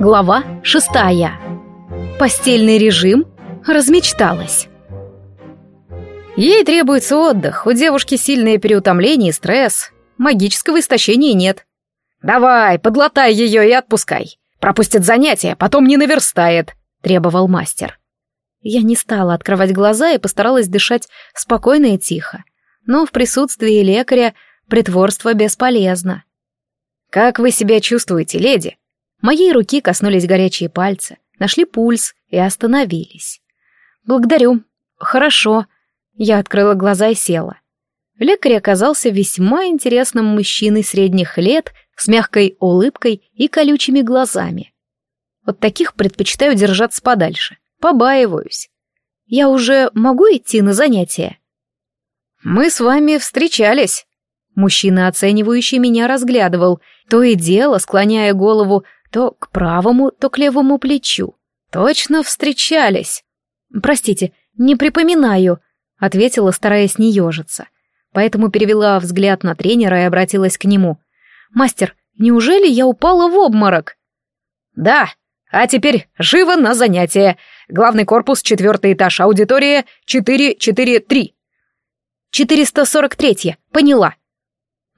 Глава шестая. Постельный режим размечталась. Ей требуется отдых, у девушки сильное переутомление и стресс. Магического истощения нет. «Давай, подлатай ее и отпускай. Пропустит занятие, потом не наверстает», — требовал мастер. Я не стала открывать глаза и постаралась дышать спокойно и тихо. Но в присутствии лекаря притворство бесполезно. «Как вы себя чувствуете, леди?» Моей руки коснулись горячие пальцы, нашли пульс и остановились. «Благодарю. Хорошо». Я открыла глаза и села. Лекарь оказался весьма интересным мужчиной средних лет, с мягкой улыбкой и колючими глазами. Вот таких предпочитаю держаться подальше, побаиваюсь. Я уже могу идти на занятия? Мы с вами встречались. Мужчина, оценивающий меня, разглядывал, то и дело склоняя голову то к правому, то к левому плечу. Точно встречались. Простите, не припоминаю, ответила, стараясь не ежиться. Поэтому перевела взгляд на тренера и обратилась к нему. Мастер, неужели я упала в обморок? Да, а теперь живо на занятия. Главный корпус, четвертый этаж, аудитория 443. 443, поняла.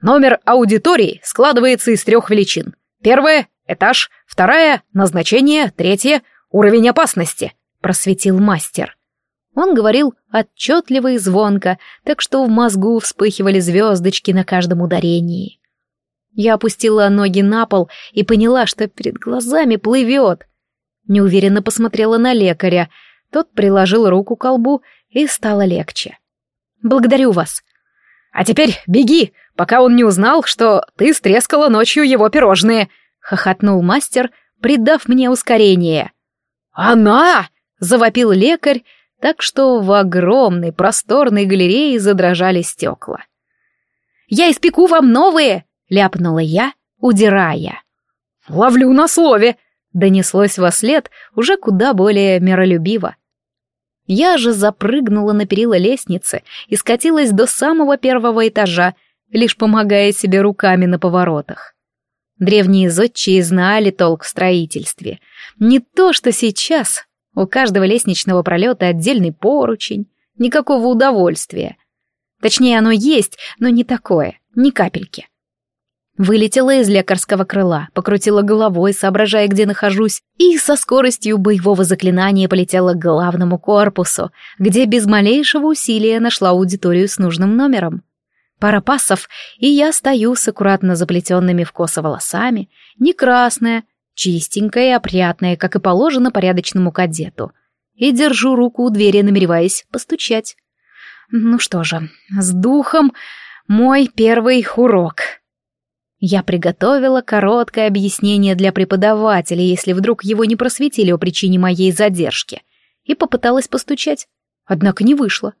Номер аудитории складывается из трех величин. Первое — этаж, второе, — назначение, третье — уровень опасности», — просветил мастер. Он говорил отчетливо и звонко, так что в мозгу вспыхивали звездочки на каждом ударении. Я опустила ноги на пол и поняла, что перед глазами плывет. Неуверенно посмотрела на лекаря. Тот приложил руку к колбу, и стало легче. «Благодарю вас». «А теперь беги, пока он не узнал, что ты стрескала ночью его пирожные», — хохотнул мастер, придав мне ускорение. «Она!» — завопил лекарь, так что в огромной просторной галерее задрожали стекла. «Я испеку вам новые!» — ляпнула я, удирая. «Ловлю на слове!» — донеслось во след уже куда более миролюбиво. Я же запрыгнула на перила лестницы и скатилась до самого первого этажа, лишь помогая себе руками на поворотах. Древние зодчие знали толк в строительстве. Не то, что сейчас. У каждого лестничного пролета отдельный поручень. Никакого удовольствия. Точнее, оно есть, но не такое, ни капельки. Вылетела из лекарского крыла, покрутила головой, соображая, где нахожусь, и со скоростью боевого заклинания полетела к главному корпусу, где без малейшего усилия нашла аудиторию с нужным номером. Пара пасов, и я стою с аккуратно заплетенными в косо волосами, не красная, чистенькая и опрятная, как и положено порядочному кадету, и держу руку у двери, намереваясь постучать. Ну что же, с духом мой первый урок. Я приготовила короткое объяснение для преподавателя, если вдруг его не просветили о причине моей задержки, и попыталась постучать, однако не вышло.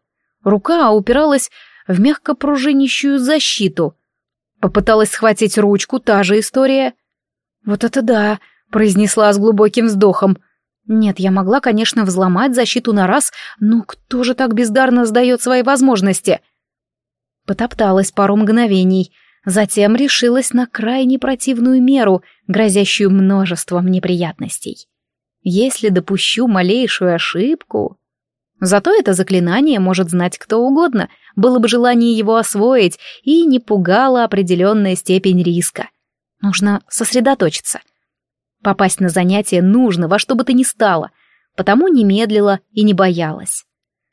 Рука упиралась в мягко пружинищую защиту. Попыталась схватить ручку, та же история. «Вот это да!» — произнесла с глубоким вздохом. «Нет, я могла, конечно, взломать защиту на раз, но кто же так бездарно сдает свои возможности?» Потопталась пару мгновений, затем решилась на крайне противную меру, грозящую множеством неприятностей. «Если допущу малейшую ошибку...» Зато это заклинание может знать кто угодно, было бы желание его освоить, и не пугала определенная степень риска. Нужно сосредоточиться. Попасть на занятие нужно во что бы то ни стало, потому не медлила и не боялась.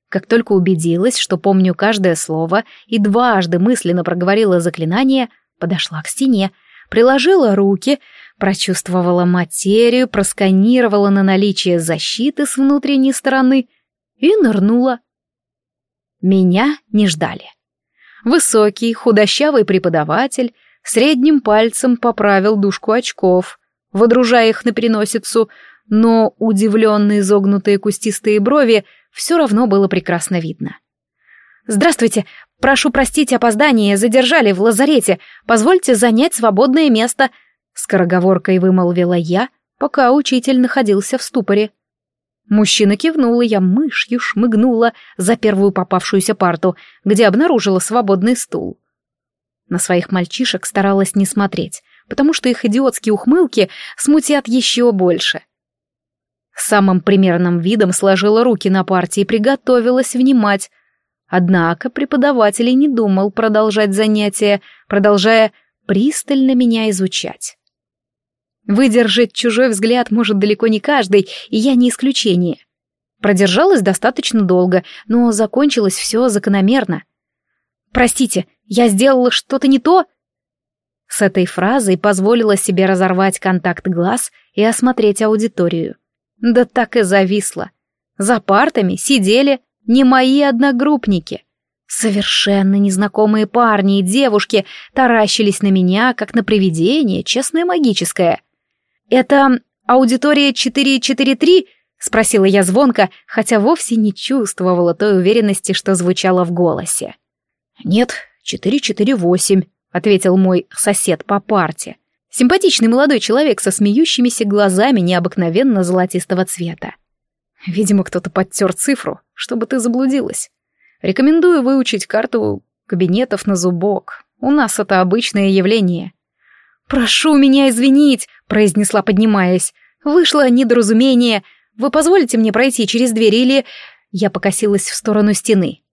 Как только убедилась, что помню каждое слово и дважды мысленно проговорила заклинание, подошла к стене, приложила руки, прочувствовала материю, просканировала на наличие защиты с внутренней стороны — и нырнула. Меня не ждали. Высокий, худощавый преподаватель средним пальцем поправил дужку очков, водружая их на переносицу, но удивленные изогнутые кустистые брови все равно было прекрасно видно. «Здравствуйте! Прошу простить опоздание, задержали в лазарете. Позвольте занять свободное место», — скороговоркой вымолвила я, пока учитель находился в ступоре. Мужчина кивнул, и я мышью шмыгнула за первую попавшуюся парту, где обнаружила свободный стул. На своих мальчишек старалась не смотреть, потому что их идиотские ухмылки смутят еще больше. Самым примерным видом сложила руки на партии и приготовилась внимать. Однако преподаватель не думал продолжать занятия, продолжая пристально меня изучать. Выдержать чужой взгляд может далеко не каждый, и я не исключение. Продержалась достаточно долго, но закончилось все закономерно. «Простите, я сделала что-то не то?» С этой фразой позволила себе разорвать контакт глаз и осмотреть аудиторию. Да так и зависла. За партами сидели не мои одногруппники. Совершенно незнакомые парни и девушки таращились на меня, как на привидение, честное магическое — «Это аудитория 443?» — спросила я звонко, хотя вовсе не чувствовала той уверенности, что звучало в голосе. «Нет, 448», — ответил мой сосед по парте. Симпатичный молодой человек со смеющимися глазами необыкновенно золотистого цвета. Видимо, кто-то подтер цифру, чтобы ты заблудилась. Рекомендую выучить карту кабинетов на зубок. У нас это обычное явление. «Прошу меня извинить», — произнесла, поднимаясь. «Вышло недоразумение. Вы позволите мне пройти через дверь или...» Я покосилась в сторону стены.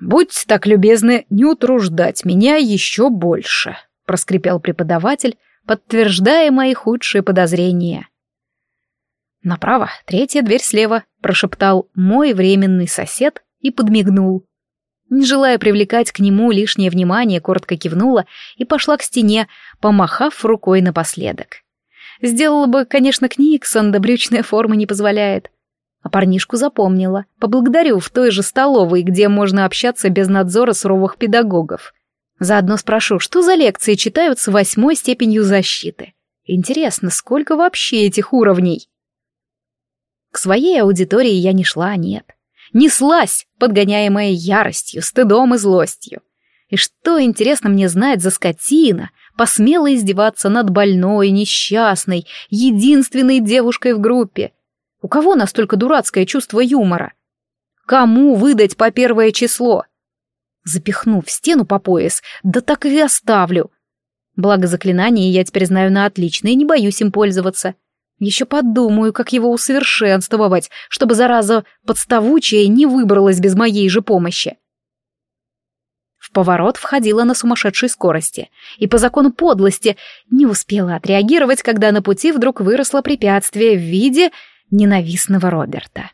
«Будьте так любезны не утруждать меня еще больше», — проскрипел преподаватель, подтверждая мои худшие подозрения. «Направо, третья дверь слева», — прошептал мой временный сосед и подмигнул. Не желая привлекать к нему лишнее внимание, коротко кивнула и пошла к стене, помахав рукой напоследок. Сделала бы, конечно, Книксон, да брючная форма не позволяет. А парнишку запомнила. Поблагодарю в той же столовой, где можно общаться без надзора суровых педагогов. Заодно спрошу, что за лекции читают с восьмой степенью защиты. Интересно, сколько вообще этих уровней? К своей аудитории я не шла, нет неслась, подгоняемая яростью, стыдом и злостью. И что, интересно, мне знает за скотина, посмела издеваться над больной, несчастной, единственной девушкой в группе? У кого настолько дурацкое чувство юмора? Кому выдать по первое число? Запихну в стену по пояс, да так и оставлю. Благо заклинание я теперь знаю на отлично и не боюсь им пользоваться. — еще подумаю, как его усовершенствовать, чтобы зараза подставучая не выбралась без моей же помощи. В поворот входила на сумасшедшей скорости, и по закону подлости не успела отреагировать, когда на пути вдруг выросло препятствие в виде ненавистного Роберта.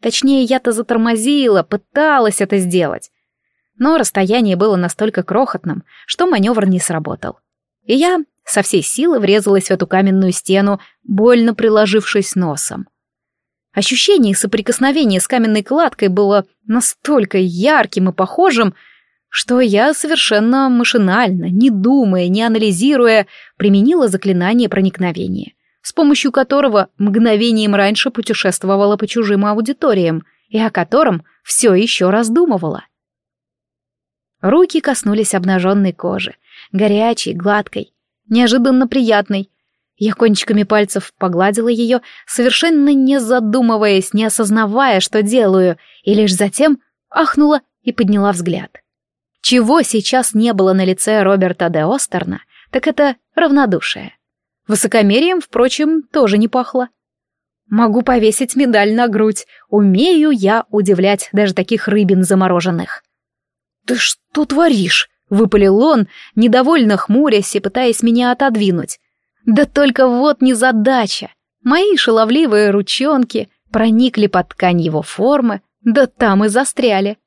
Точнее, я-то затормозила, пыталась это сделать. Но расстояние было настолько крохотным, что маневр не сработал. И я со всей силы врезалась в эту каменную стену, больно приложившись носом. Ощущение соприкосновения с каменной кладкой было настолько ярким и похожим, что я совершенно машинально, не думая, не анализируя, применила заклинание проникновения, с помощью которого мгновением раньше путешествовала по чужим аудиториям и о котором все еще раздумывала. Руки коснулись обнаженной кожи, горячей, гладкой, неожиданно приятный. Я кончиками пальцев погладила ее, совершенно не задумываясь, не осознавая, что делаю, и лишь затем ахнула и подняла взгляд. Чего сейчас не было на лице Роберта де Остерна, так это равнодушие. Высокомерием, впрочем, тоже не пахло. Могу повесить медаль на грудь. Умею я удивлять даже таких рыбин замороженных. «Ты что творишь?» — выпалил он, недовольно хмурясь и пытаясь меня отодвинуть. «Да только вот незадача! Мои шаловливые ручонки проникли под ткань его формы, да там и застряли.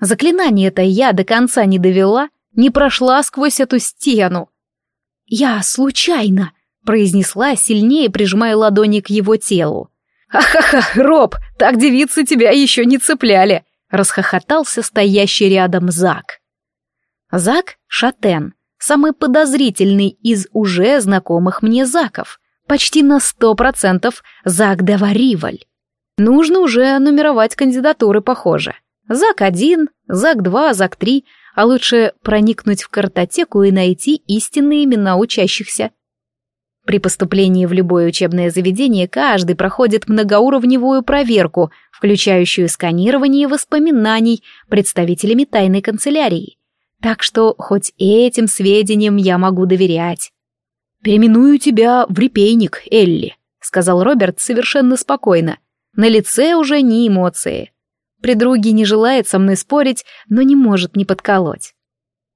Заклинание-то я до конца не довела, не прошла сквозь эту стену. «Я случайно», — произнесла, сильнее прижимая ладони к его телу. «Ха-ха-ха, Роб, так девицы тебя еще не цепляли», — расхохотался стоящий рядом Зак. Зак Шатен, самый подозрительный из уже знакомых мне Заков, почти на сто процентов Зак Давариваль. Нужно уже нумеровать кандидатуры, похоже. Зак-1, Зак-2, Зак-3. а лучше проникнуть в картотеку и найти истинные имена учащихся. При поступлении в любое учебное заведение каждый проходит многоуровневую проверку, включающую сканирование воспоминаний представителями тайной канцелярии, так что хоть этим сведениям я могу доверять. «Переименую тебя в репейник, Элли», — сказал Роберт совершенно спокойно. На лице уже не эмоции. Придруги не желает со мной спорить, но не может не подколоть.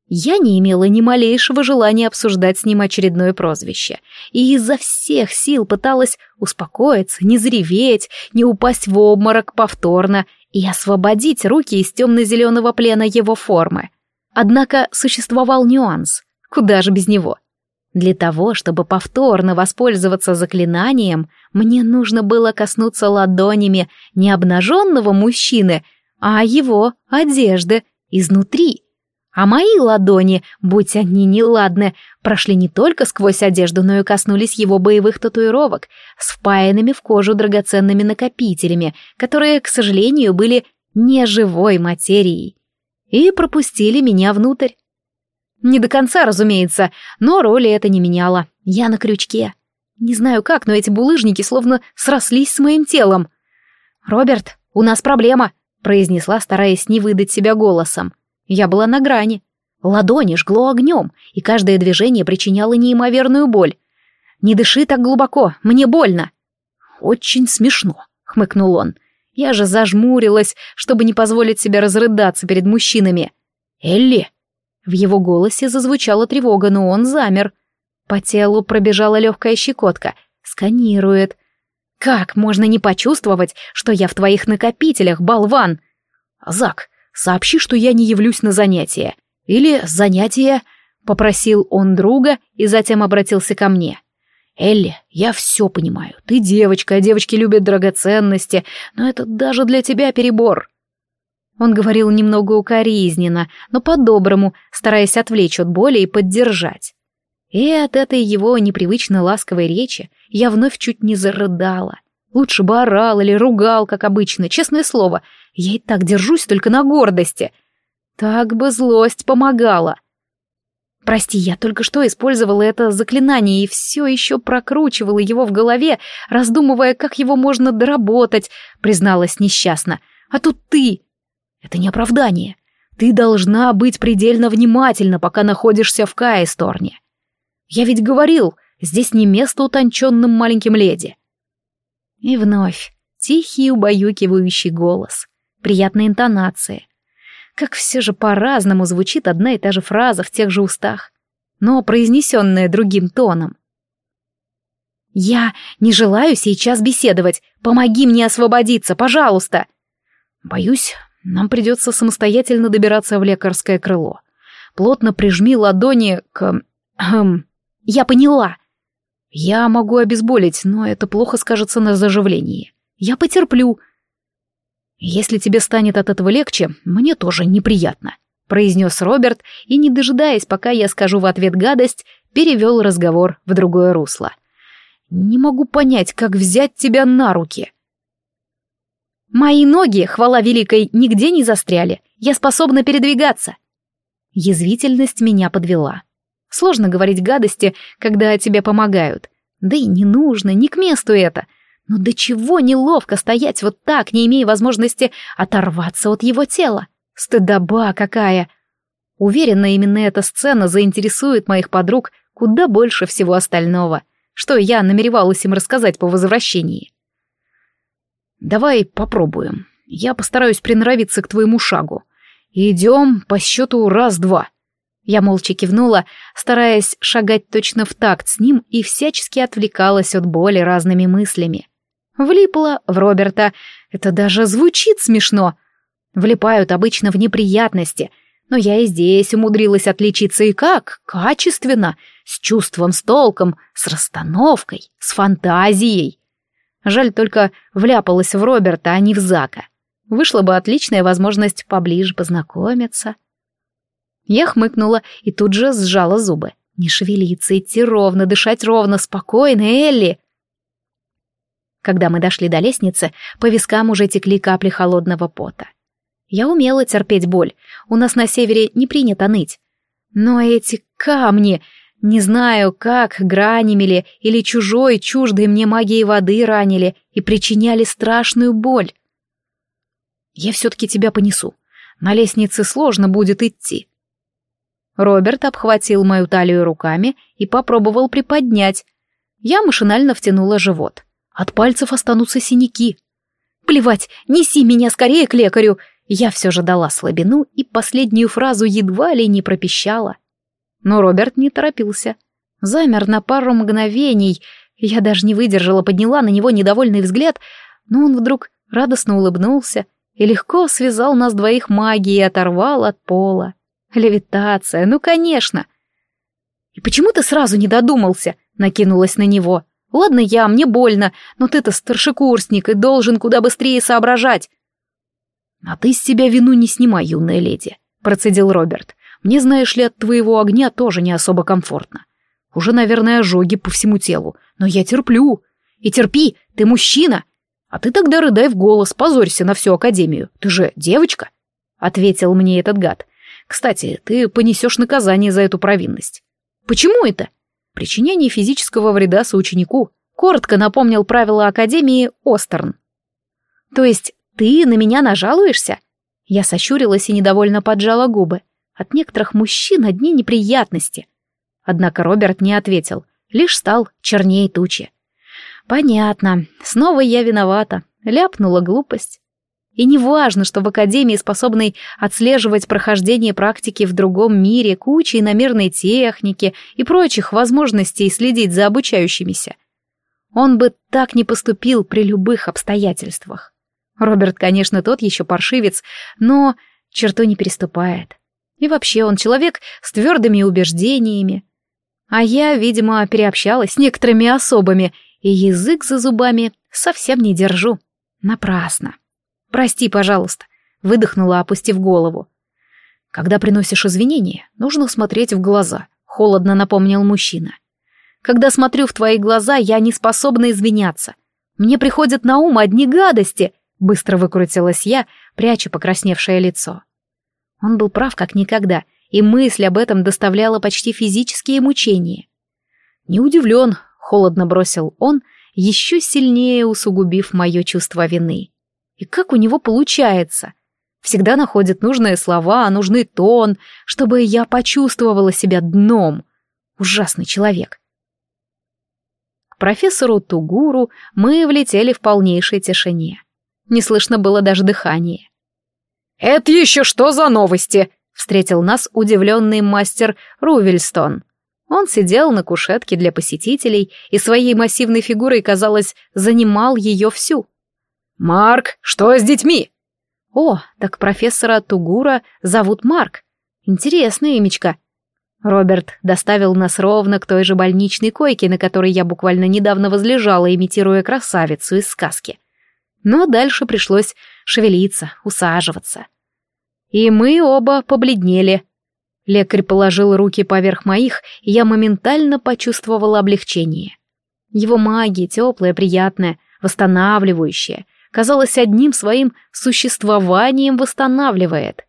Я не имела ни малейшего желания обсуждать с ним очередное прозвище, и изо всех сил пыталась успокоиться, не зреветь, не упасть в обморок повторно и освободить руки из темно-зеленого плена его формы — Однако существовал нюанс. Куда же без него? Для того, чтобы повторно воспользоваться заклинанием, мне нужно было коснуться ладонями не обнаженного мужчины, а его одежды изнутри. А мои ладони, будь они неладны, прошли не только сквозь одежду, но и коснулись его боевых татуировок с впаянными в кожу драгоценными накопителями, которые, к сожалению, были неживой материей и пропустили меня внутрь. Не до конца, разумеется, но роли это не меняло. Я на крючке. Не знаю как, но эти булыжники словно срослись с моим телом. «Роберт, у нас проблема», — произнесла, стараясь не выдать себя голосом. Я была на грани. Ладони жгло огнем, и каждое движение причиняло неимоверную боль. «Не дыши так глубоко, мне больно». «Очень смешно», — хмыкнул он. Я же зажмурилась, чтобы не позволить себе разрыдаться перед мужчинами. «Элли!» В его голосе зазвучала тревога, но он замер. По телу пробежала легкая щекотка. Сканирует. «Как можно не почувствовать, что я в твоих накопителях, болван?» «Зак, сообщи, что я не явлюсь на занятия. Или занятия...» — попросил он друга и затем обратился ко мне. — Элли, я все понимаю. Ты девочка, а девочки любят драгоценности, но это даже для тебя перебор. Он говорил немного укоризненно, но по-доброму, стараясь отвлечь от боли и поддержать. И от этой его непривычно ласковой речи я вновь чуть не зарыдала. Лучше бы орал или ругал, как обычно, честное слово. Я и так держусь только на гордости. Так бы злость помогала. Прости, я только что использовала это заклинание и все еще прокручивала его в голове, раздумывая, как его можно доработать, призналась несчастно. А тут ты! Это не оправдание. Ты должна быть предельно внимательна, пока находишься в Каесторне. Я ведь говорил, здесь не место утонченным маленьким леди. И вновь тихий убаюкивающий голос, приятные интонации — как все же по-разному звучит одна и та же фраза в тех же устах, но произнесенная другим тоном. «Я не желаю сейчас беседовать. Помоги мне освободиться, пожалуйста!» «Боюсь, нам придется самостоятельно добираться в лекарское крыло. Плотно прижми ладони к... Хм, я поняла. Я могу обезболить, но это плохо скажется на заживлении. Я потерплю, «Если тебе станет от этого легче, мне тоже неприятно», — произнес Роберт, и, не дожидаясь, пока я скажу в ответ гадость, перевел разговор в другое русло. «Не могу понять, как взять тебя на руки». «Мои ноги, хвала великой, нигде не застряли. Я способна передвигаться». Язвительность меня подвела. Сложно говорить гадости, когда тебе помогают. Да и не нужно, не к месту это — но до чего неловко стоять вот так, не имея возможности оторваться от его тела. Стыдоба какая! Уверена, именно эта сцена заинтересует моих подруг куда больше всего остального, что я намеревалась им рассказать по возвращении. «Давай попробуем. Я постараюсь приноровиться к твоему шагу. Идем по счету раз-два». Я молча кивнула, стараясь шагать точно в такт с ним и всячески отвлекалась от боли разными мыслями. Влипла в Роберта. Это даже звучит смешно. Влипают обычно в неприятности. Но я и здесь умудрилась отличиться и как? Качественно, с чувством, с толком, с расстановкой, с фантазией. Жаль только вляпалась в Роберта, а не в Зака. Вышла бы отличная возможность поближе познакомиться. Я хмыкнула и тут же сжала зубы. Не шевелиться, идти ровно, дышать ровно, спокойно, Элли. Когда мы дошли до лестницы, по вискам уже текли капли холодного пота. Я умела терпеть боль, у нас на севере не принято ныть. Но эти камни... Не знаю, как гранемели или чужой, чуждой мне магией воды ранили и причиняли страшную боль. Я все-таки тебя понесу. На лестнице сложно будет идти. Роберт обхватил мою талию руками и попробовал приподнять. Я машинально втянула живот. От пальцев останутся синяки. Плевать, неси меня скорее к лекарю. Я все же дала слабину и последнюю фразу едва ли не пропищала. Но Роберт не торопился. Замер на пару мгновений. Я даже не выдержала, подняла на него недовольный взгляд, но он вдруг радостно улыбнулся и легко связал нас двоих магией и оторвал от пола. Левитация, ну конечно. И почему ты сразу не додумался? Накинулась на него. Ладно я, мне больно, но ты-то старшекурсник и должен куда быстрее соображать. А ты с себя вину не снимай, юная леди, процедил Роберт. Мне, знаешь ли, от твоего огня тоже не особо комфортно. Уже, наверное, ожоги по всему телу, но я терплю. И терпи, ты мужчина. А ты тогда рыдай в голос, позорься на всю академию. Ты же девочка, ответил мне этот гад. Кстати, ты понесешь наказание за эту провинность. Почему это? причинении физического вреда соученику, коротко напомнил правила Академии Остерн. «То есть ты на меня нажалуешься?» Я сощурилась и недовольно поджала губы. От некоторых мужчин одни неприятности. Однако Роберт не ответил, лишь стал чернее тучи. «Понятно, снова я виновата», — ляпнула глупость. И не важно, что в Академии, способной отслеживать прохождение практики в другом мире, кучей иномерной техники и прочих возможностей следить за обучающимися. Он бы так не поступил при любых обстоятельствах. Роберт, конечно, тот еще паршивец, но черту не переступает. И вообще он человек с твердыми убеждениями. А я, видимо, переобщалась с некоторыми особами, и язык за зубами совсем не держу. Напрасно. «Прости, пожалуйста», — выдохнула, опустив голову. «Когда приносишь извинения, нужно смотреть в глаза», — холодно напомнил мужчина. «Когда смотрю в твои глаза, я не способна извиняться. Мне приходят на ум одни гадости», — быстро выкрутилась я, пряча покрасневшее лицо. Он был прав как никогда, и мысль об этом доставляла почти физические мучения. «Не удивлен», — холодно бросил он, еще сильнее усугубив мое чувство вины. И как у него получается? Всегда находит нужные слова, нужный тон, чтобы я почувствовала себя дном. Ужасный человек. К профессору Тугуру мы влетели в полнейшей тишине. Не слышно было даже дыхание. «Это еще что за новости?» — встретил нас удивленный мастер Рувельстон. Он сидел на кушетке для посетителей и своей массивной фигурой, казалось, занимал ее всю. «Марк, что с детьми?» «О, так профессора Тугура зовут Марк. Интересная имечка». Роберт доставил нас ровно к той же больничной койке, на которой я буквально недавно возлежала, имитируя красавицу из сказки. Но дальше пришлось шевелиться, усаживаться. И мы оба побледнели. Лекарь положил руки поверх моих, и я моментально почувствовала облегчение. Его магия теплая, приятная, восстанавливающая — казалось, одним своим существованием восстанавливает.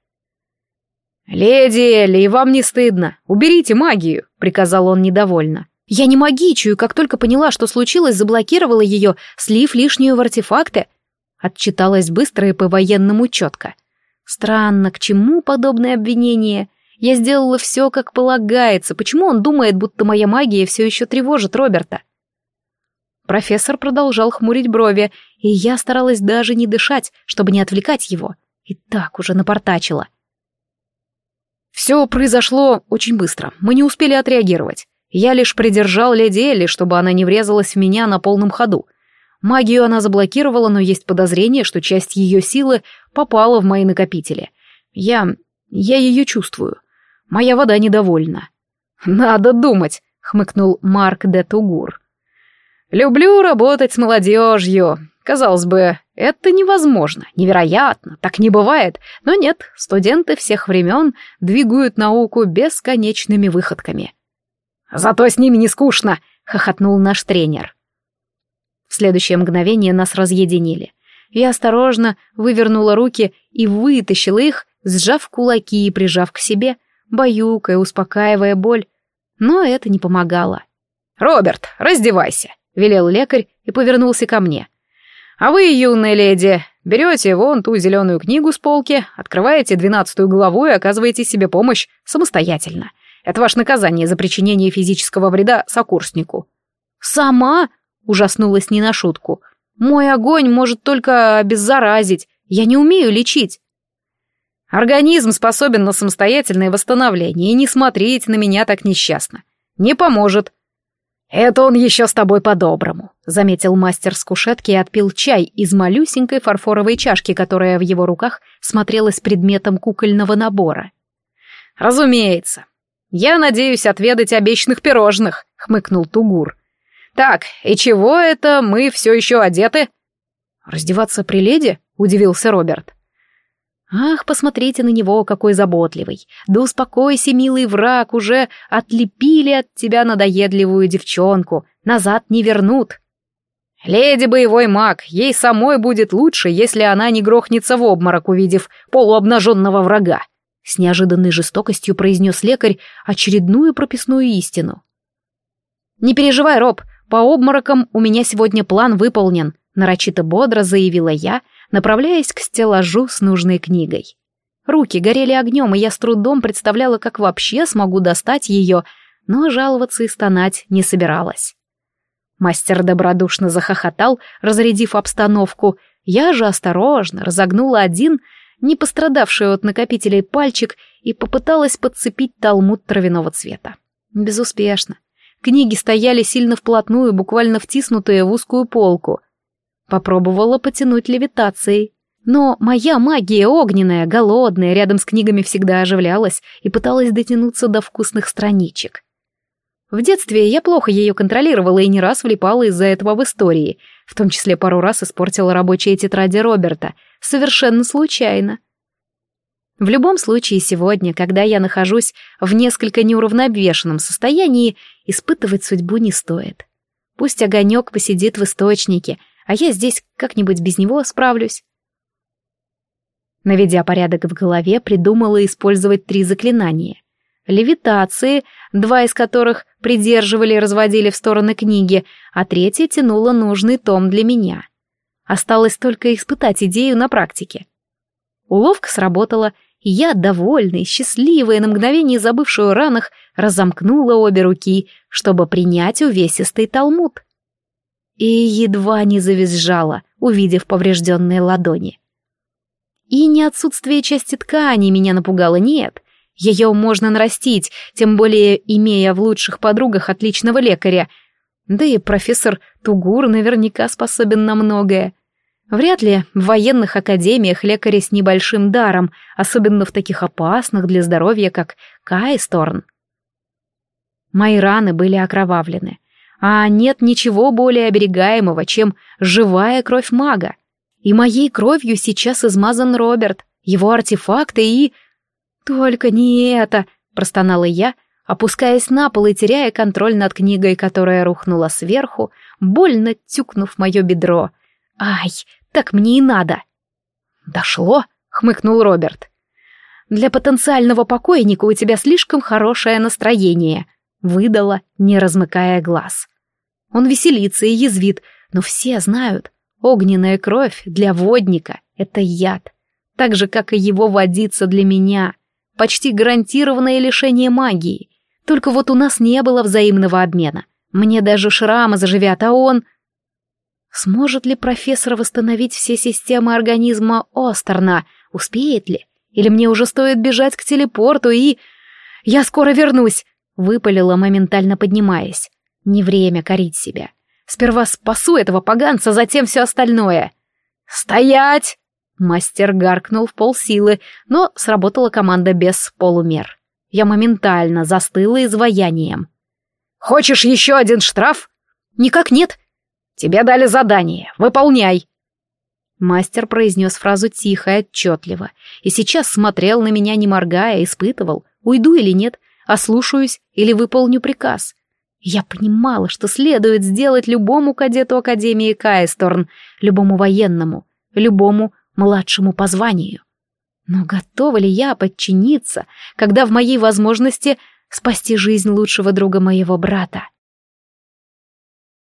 «Леди Элли, вам не стыдно? Уберите магию!» — приказал он недовольно. «Я не магичую, как только поняла, что случилось, заблокировала ее, слив лишнюю в артефакты». Отчиталась быстро и по-военному четко. «Странно, к чему подобное обвинение? Я сделала все, как полагается. Почему он думает, будто моя магия все еще тревожит Роберта?» Профессор продолжал хмурить брови, и я старалась даже не дышать, чтобы не отвлекать его. И так уже напортачила. Все произошло очень быстро. Мы не успели отреагировать. Я лишь придержал леди Элли, чтобы она не врезалась в меня на полном ходу. Магию она заблокировала, но есть подозрение, что часть ее силы попала в мои накопители. Я... я ее чувствую. Моя вода недовольна. «Надо думать», — хмыкнул Марк де Тугур. Люблю работать с молодежью. Казалось бы, это невозможно, невероятно, так не бывает. Но нет, студенты всех времен двигают науку бесконечными выходками. «Зато с ними не скучно!» — хохотнул наш тренер. В следующее мгновение нас разъединили. Я осторожно вывернула руки и вытащила их, сжав кулаки и прижав к себе, баюкая, успокаивая боль. Но это не помогало. «Роберт, раздевайся!» велел лекарь и повернулся ко мне. «А вы, юная леди, берете вон ту зеленую книгу с полки, открываете двенадцатую главу и оказываете себе помощь самостоятельно. Это ваше наказание за причинение физического вреда сокурснику». «Сама?» — ужаснулась не на шутку. «Мой огонь может только обеззаразить. Я не умею лечить». «Организм способен на самостоятельное восстановление, и не смотрите на меня так несчастно. Не поможет», «Это он еще с тобой по-доброму», — заметил мастер с кушетки и отпил чай из малюсенькой фарфоровой чашки, которая в его руках смотрелась предметом кукольного набора. «Разумеется. Я надеюсь отведать обещанных пирожных», — хмыкнул Тугур. «Так, и чего это мы все еще одеты?» «Раздеваться при леди?» — удивился Роберт. Ах, посмотрите на него, какой заботливый. Да успокойся, милый враг, уже отлепили от тебя надоедливую девчонку. Назад не вернут. Леди боевой маг, ей самой будет лучше, если она не грохнется в обморок, увидев полуобнаженного врага. С неожиданной жестокостью произнес лекарь очередную прописную истину. «Не переживай, Роб, по обморокам у меня сегодня план выполнен», нарочито бодро заявила я — направляясь к стеллажу с нужной книгой. Руки горели огнем, и я с трудом представляла, как вообще смогу достать ее, но жаловаться и стонать не собиралась. Мастер добродушно захохотал, разрядив обстановку. Я же осторожно разогнула один, не пострадавший от накопителей пальчик, и попыталась подцепить талмуд травяного цвета. Безуспешно. Книги стояли сильно вплотную, буквально втиснутые в узкую полку. Попробовала потянуть левитацией. Но моя магия огненная, голодная, рядом с книгами всегда оживлялась и пыталась дотянуться до вкусных страничек. В детстве я плохо ее контролировала и не раз влипала из-за этого в истории, в том числе пару раз испортила рабочие тетради Роберта, совершенно случайно. В любом случае сегодня, когда я нахожусь в несколько неуравновешенном состоянии, испытывать судьбу не стоит. Пусть огонек посидит в источнике — а я здесь как-нибудь без него справлюсь. Наведя порядок в голове, придумала использовать три заклинания. Левитации, два из которых придерживали и разводили в стороны книги, а третье тянуло нужный том для меня. Осталось только испытать идею на практике. Уловка сработала, и я, довольный, счастливый, на мгновение забывшую о ранах, разомкнула обе руки, чтобы принять увесистый талмуд и едва не завизжала, увидев поврежденные ладони. И не отсутствие части ткани меня напугало, нет. Ее можно нарастить, тем более имея в лучших подругах отличного лекаря. Да и профессор Тугур наверняка способен на многое. Вряд ли в военных академиях лекари с небольшим даром, особенно в таких опасных для здоровья, как Кайсторн. Мои раны были окровавлены, а нет ничего более оберегаемого, чем живая кровь мага. И моей кровью сейчас измазан Роберт, его артефакты и... «Только не это!» — простонала я, опускаясь на пол и теряя контроль над книгой, которая рухнула сверху, больно тюкнув мое бедро. «Ай, так мне и надо!» «Дошло!» — хмыкнул Роберт. «Для потенциального покойника у тебя слишком хорошее настроение», выдала, не размыкая глаз. Он веселится и язвит, но все знают, огненная кровь для водника — это яд, так же, как и его водица для меня, почти гарантированное лишение магии. Только вот у нас не было взаимного обмена. Мне даже шрамы заживят, а он... Сможет ли профессор восстановить все системы организма Остерна? Успеет ли? Или мне уже стоит бежать к телепорту и... Я скоро вернусь! Выпалила, моментально поднимаясь. Не время корить себя. Сперва спасу этого поганца, затем все остальное. «Стоять!» Мастер гаркнул в полсилы, но сработала команда без полумер. Я моментально застыла изваянием. «Хочешь еще один штраф?» «Никак нет». «Тебе дали задание. Выполняй». Мастер произнес фразу тихо и отчетливо, и сейчас смотрел на меня, не моргая, испытывал, уйду или нет, ослушаюсь или выполню приказ. Я понимала, что следует сделать любому кадету Академии Кайсторн, любому военному, любому младшему по званию. Но готова ли я подчиниться, когда в моей возможности спасти жизнь лучшего друга моего брата?